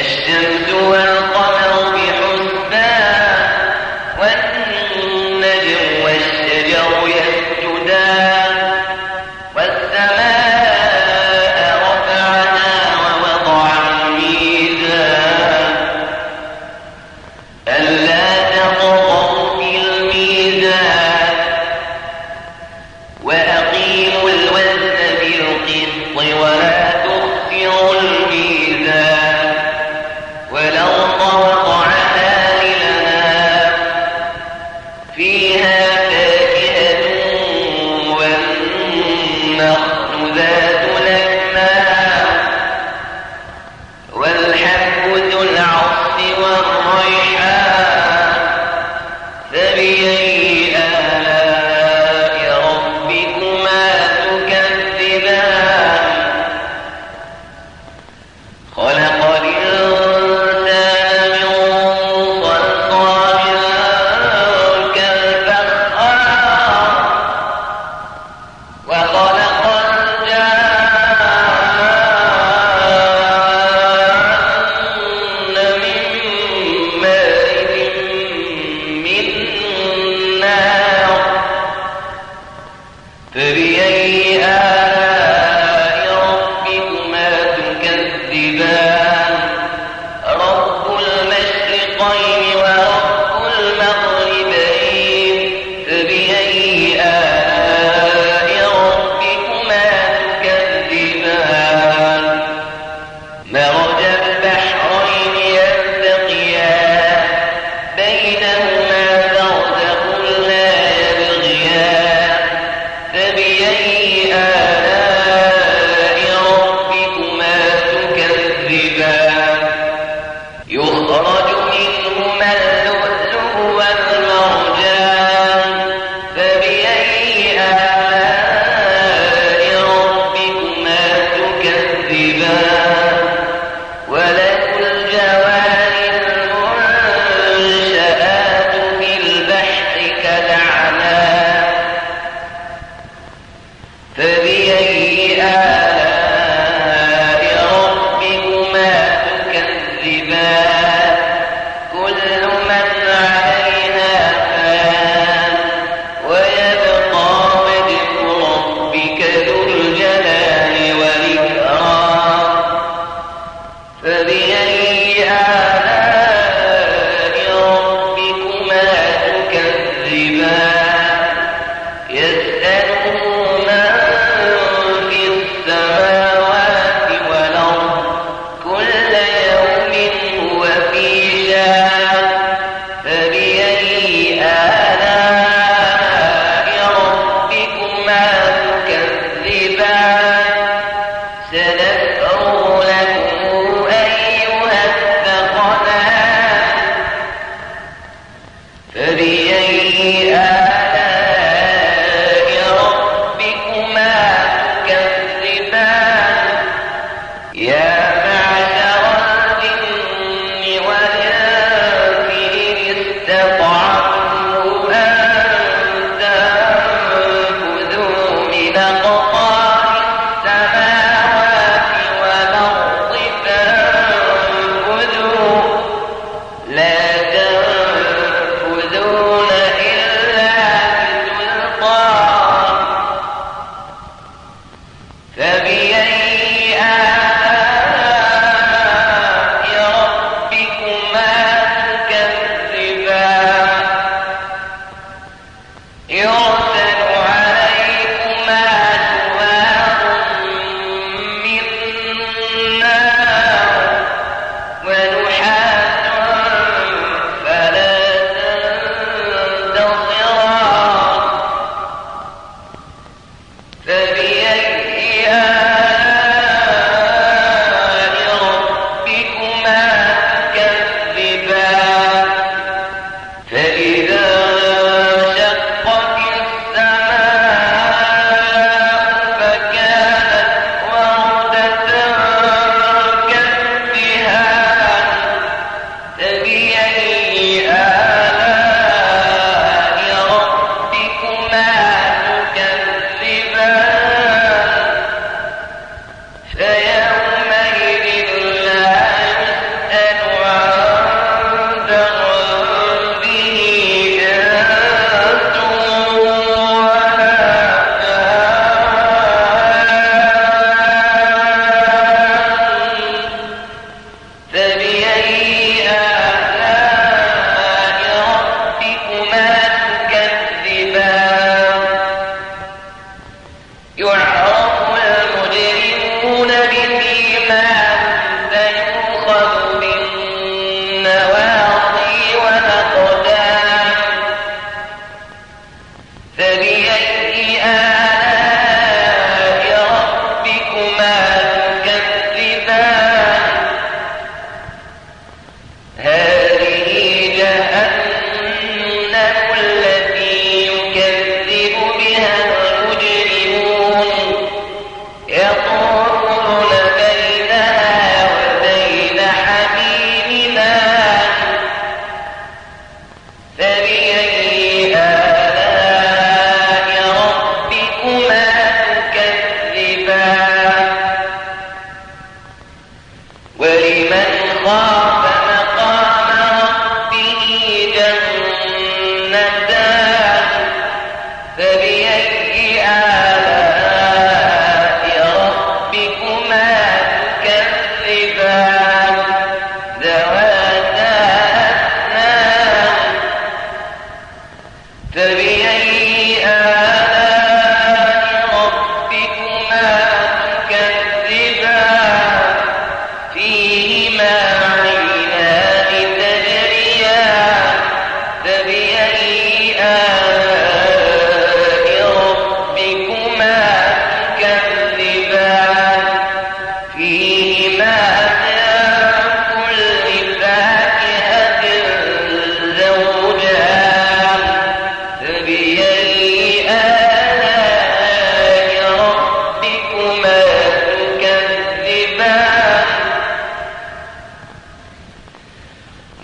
أشتمت وأنا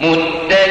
متكئين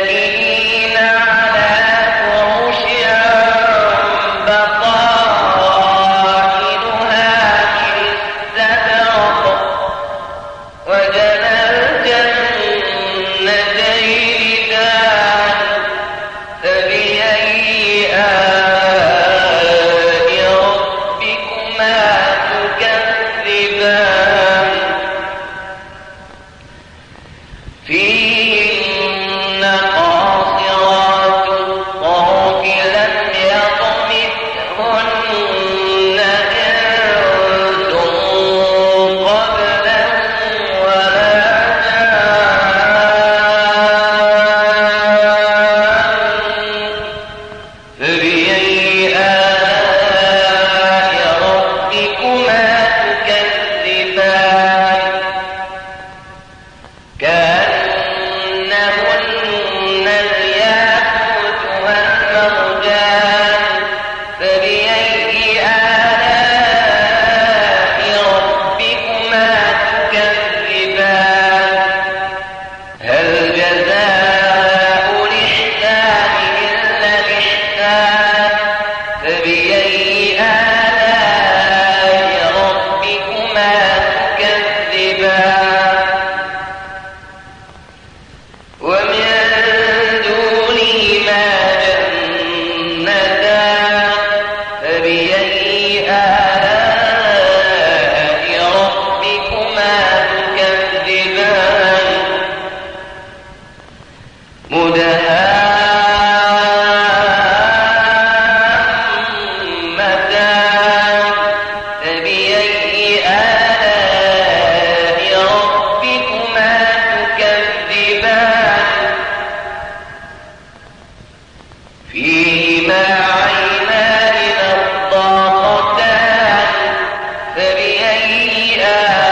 شيئا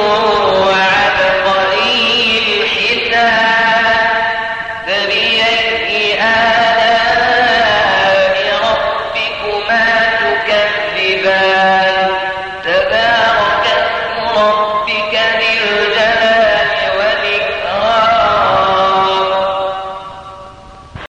الله